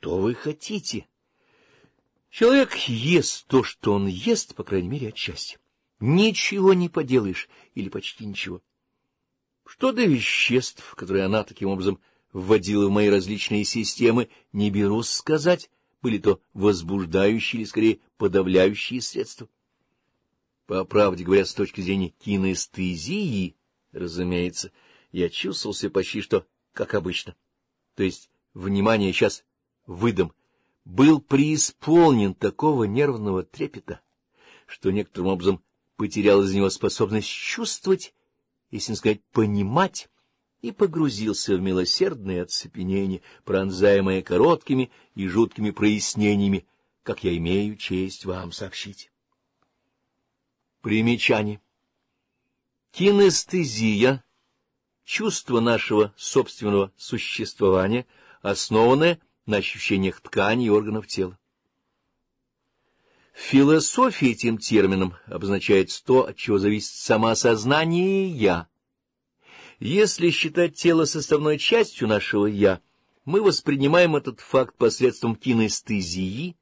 Что вы хотите? Человек ест то, что он ест, по крайней мере, отчасти. Ничего не поделаешь, или почти ничего. Что до веществ, которые она таким образом вводила в мои различные системы, не берусь сказать, были то возбуждающие или, скорее, подавляющие средства. По правде говоря, с точки зрения кинестезии, разумеется, я чувствовался почти что как обычно. То есть внимание сейчас выдам, был преисполнен такого нервного трепета, что некоторым образом потерял из него способность чувствовать, если не сказать понимать, и погрузился в милосердное оцепенение, пронзаемое короткими и жуткими прояснениями, как я имею честь вам сообщить. Примечание. Кинестезия — чувство нашего собственного существования, основанное на ощущениях тканей и органов тела. Философия этим термином обозначает то, от чего зависит самосознание и «я». Если считать тело составной частью нашего «я», мы воспринимаем этот факт посредством кинестезии,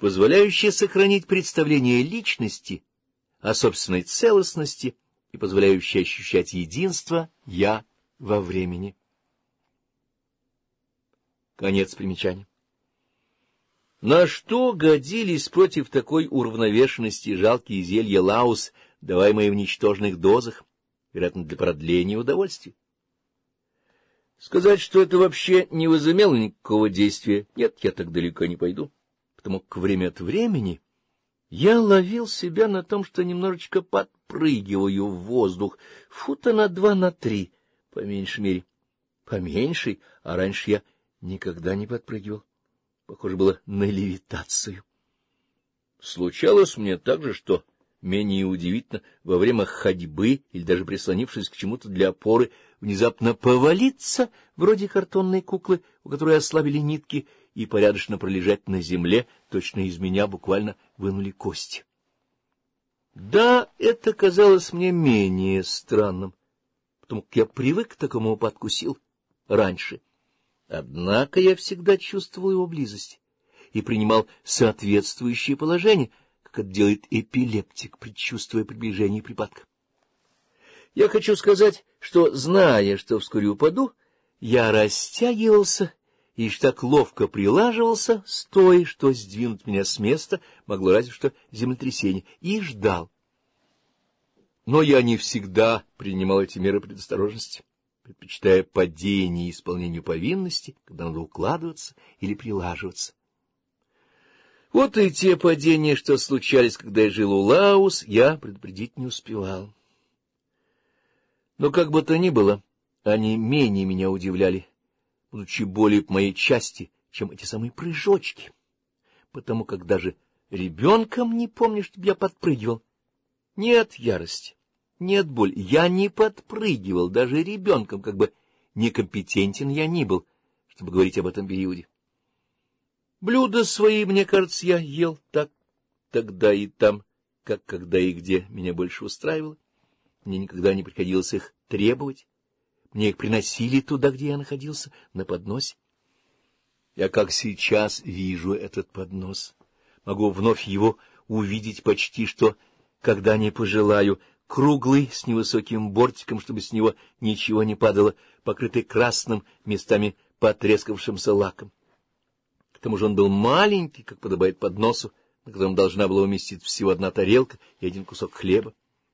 позволяющей сохранить представление личности о собственной целостности и позволяющей ощущать единство «я» во времени. Конец примечания. На что годились против такой уравновешенности жалкие зелья лаус, даваемые в ничтожных дозах, вероятно, для продления удовольствия? Сказать, что это вообще не возымело никакого действия, нет, я так далеко не пойду, потому к время от времени я ловил себя на том, что немножечко подпрыгиваю в воздух, фута на два, на три, по меньшей мере. по меньшей, а раньше я никогда не подпрыгивал. Похоже было на левитацию. Случалось мне также, что, менее удивительно, во время ходьбы или даже прислонившись к чему-то для опоры, внезапно повалиться, вроде картонной куклы, у которой ослабили нитки, и порядочно пролежать на земле, точно из меня буквально вынули кости. Да, это казалось мне менее странным, потому как я привык к такому упадку сил раньше — Однако я всегда чувствовал его близость и принимал соответствующее положение, как это делает эпилептик, предчувствуя приближение припадка. Я хочу сказать, что, зная, что вскоре упаду, я растягивался и так ловко прилаживался, стоя, что сдвинуть меня с места могло разве что землетрясение, и ждал. Но я не всегда принимал эти меры предосторожности предпочитая падение и исполнению повинности, когда надо укладываться или прилаживаться. Вот и те падения, что случались, когда я жил у Лаус, я предупредить не успевал. Но как бы то ни было, они менее меня удивляли, будучи более по моей части, чем эти самые прыжочки, потому как даже ребенком не помнишь, чтобы я подпрыгивал. Нет ярости, нет, боль, я не подпрыгивал, даже ребенком, как бы некомпетентен я ни был, чтобы говорить об этом периоде. Блюда свои, мне кажется, я ел так тогда и там, как когда и где меня больше устраивало. Мне никогда не приходилось их требовать. Мне их приносили туда, где я находился, на подносе. Я как сейчас вижу этот поднос. Могу вновь его увидеть почти что, когда не пожелаю, круглый, с невысоким бортиком, чтобы с него ничего не падало, покрытый красным, местами потрескавшимся лаком. К тому же он был маленький, как подобает подносу, на котором должна была уместиться всего одна тарелка и один кусок хлеба,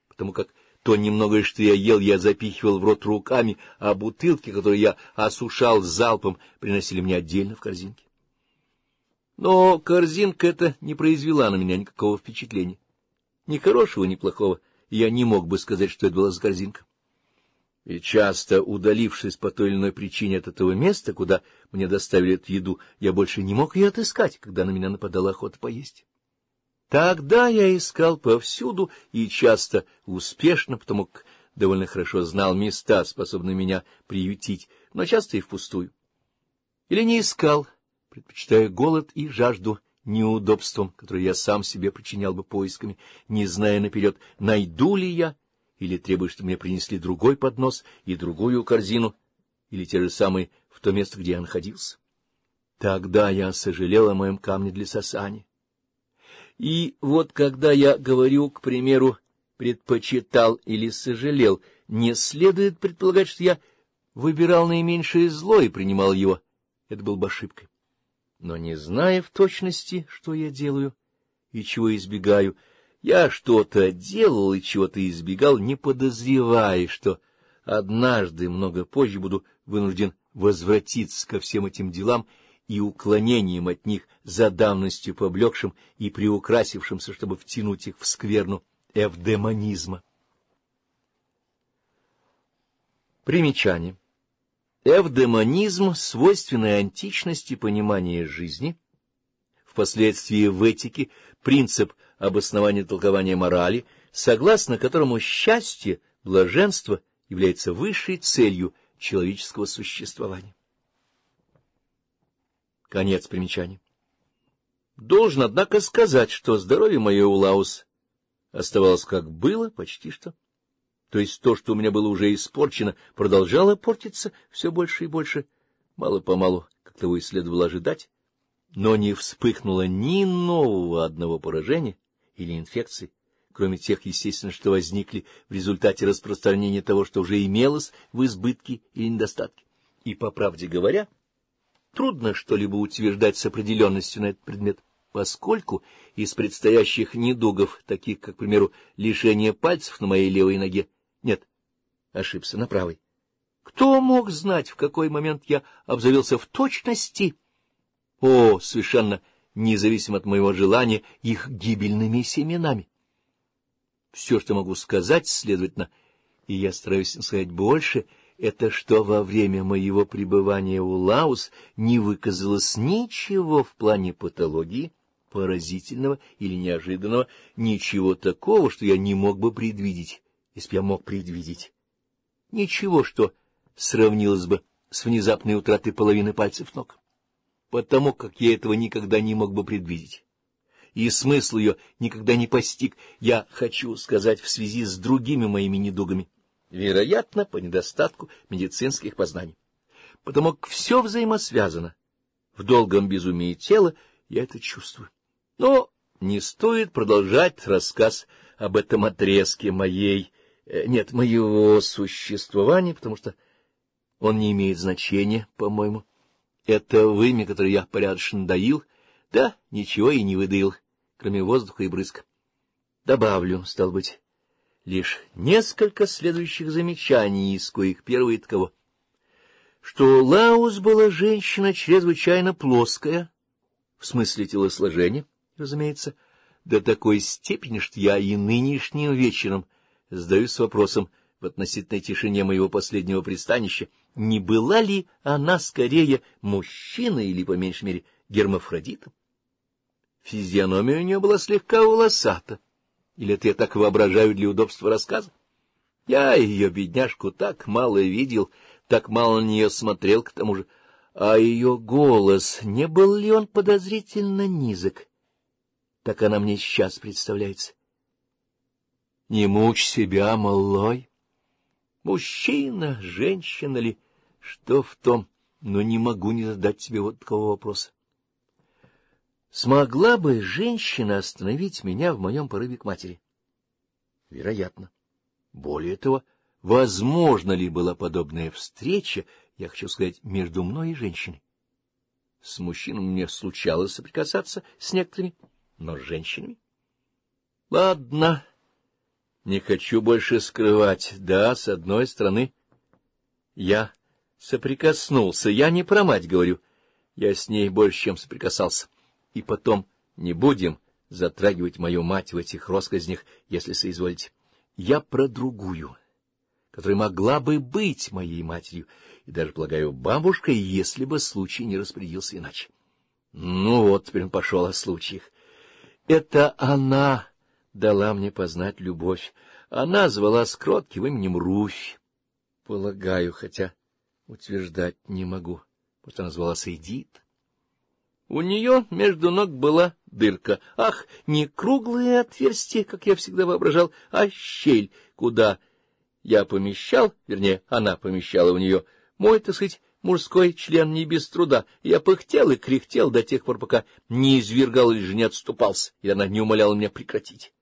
потому как то немногое, что я ел, я запихивал в рот руками, а бутылки, которые я осушал залпом, приносили мне отдельно в корзинке. Но корзинка эта не произвела на меня никакого впечатления, ни хорошего, ни плохого, — я не мог бы сказать, что это была за корзинка. И часто, удалившись по той или иной причине от этого места, куда мне доставили эту еду, я больше не мог ее отыскать, когда на меня нападала охота поесть. Тогда я искал повсюду и часто успешно, потому как довольно хорошо знал места, способные меня приютить, но часто и впустую. Или не искал, предпочитая голод и жажду неудобством, которое я сам себе причинял бы поисками, не зная наперед, найду ли я, или требую, чтобы мне принесли другой поднос и другую корзину, или те же самые в то место, где я находился. Тогда я сожалел о моем камне для сосани. И вот когда я говорю, к примеру, предпочитал или сожалел, не следует предполагать, что я выбирал наименьшее зло и принимал его. Это был бы ошибкой но не зная в точности, что я делаю и чего избегаю, я что-то делал и чего-то избегал, не подозревая, что однажды, много позже, буду вынужден возвратиться ко всем этим делам и уклонением от них за давностью поблекшим и приукрасившимся, чтобы втянуть их в скверну эвдемонизма. Примечание. Эвдемонизм, свойственный античности понимания жизни, впоследствии в этике принцип обоснования толкования морали, согласно которому счастье, блаженство является высшей целью человеческого существования. Конец примечания. Должен, однако, сказать, что здоровье мое у Лаус оставалось как было, почти что то есть то, что у меня было уже испорчено, продолжало портиться все больше и больше, мало-помалу, как того и следовало ожидать, но не вспыхнуло ни нового одного поражения или инфекции, кроме тех, естественно, что возникли в результате распространения того, что уже имелось в избытке или недостатке. И, по правде говоря, трудно что-либо утверждать с определенностью на этот предмет, поскольку из предстоящих недугов, таких как, к примеру, лишение пальцев на моей левой ноге, нет, ошибся на правой. Кто мог знать, в какой момент я обзавелся в точности? О, совершенно независимо от моего желания, их гибельными семенами. Все, что могу сказать, следовательно, и я стараюсь сказать больше, это что во время моего пребывания у Лаус не выказалось ничего в плане патологии, поразительного или неожиданного, ничего такого, что я не мог бы предвидеть если бы я мог предвидеть. Ничего, что сравнилось бы с внезапной утратой половины пальцев ног, потому как я этого никогда не мог бы предвидеть. И смысл ее никогда не постиг, я хочу сказать, в связи с другими моими недугами, вероятно, по недостатку медицинских познаний. Потому как все взаимосвязано. В долгом безумии тела я это чувствую. Но не стоит продолжать рассказ об этом отрезке моей Э, нет, моего существования, потому что он не имеет значения, по-моему. Это вымя, которое я порядочно доил, да ничего и не выдаил, кроме воздуха и брызг. Добавлю, стал быть, лишь несколько следующих замечаний, из коих первые таково. Что Лаус была женщина чрезвычайно плоская, в смысле телосложения, разумеется, до такой степени, что я и нынешним вечером задаюсь вопросом в относительной тишине моего последнего пристанища, не была ли она скорее мужчиной или, по меньшей мере, гермафродитом? Физиономия у нее была слегка волосата. Или это я так воображаю для удобства рассказа? Я ее, бедняжку, так мало видел, так мало на нее смотрел, к тому же. А ее голос, не был ли он подозрительно низок? Так она мне сейчас представляется. Не мучь себя, малой. Мужчина, женщина ли, что в том, но не могу не задать тебе вот такого вопроса. Смогла бы женщина остановить меня в моем порыве к матери? Вероятно. Более того, возможно ли была подобная встреча, я хочу сказать, между мной и женщиной? С мужчинами мне случалось соприкасаться с некоторыми, но с женщинами? Ладно, не хочу больше скрывать. Да, с одной стороны, я соприкоснулся. Я не про мать говорю. Я с ней больше, чем соприкасался. И потом не будем затрагивать мою мать в этих росказнях, если соизволите. Я про другую, которая могла бы быть моей матерью, и даже, полагаю, бабушкой, если бы случай не распорядился иначе. Ну вот, теперь он пошел о случаях. Это она дала мне познать любовь. Она звала с кротким именем Руфь. Полагаю, хотя утверждать не могу, потому что она звалась Эдит. У нее между ног была дырка. Ах, не круглое отверстие, как я всегда воображал, а щель, куда я помещал, вернее, она помещала у нее, мой, так сказать, мужской член не без труда. Я пыхтел и кряхтел до тех пор, пока не извергалась же не отступался, и она не умоляла меня прекратить.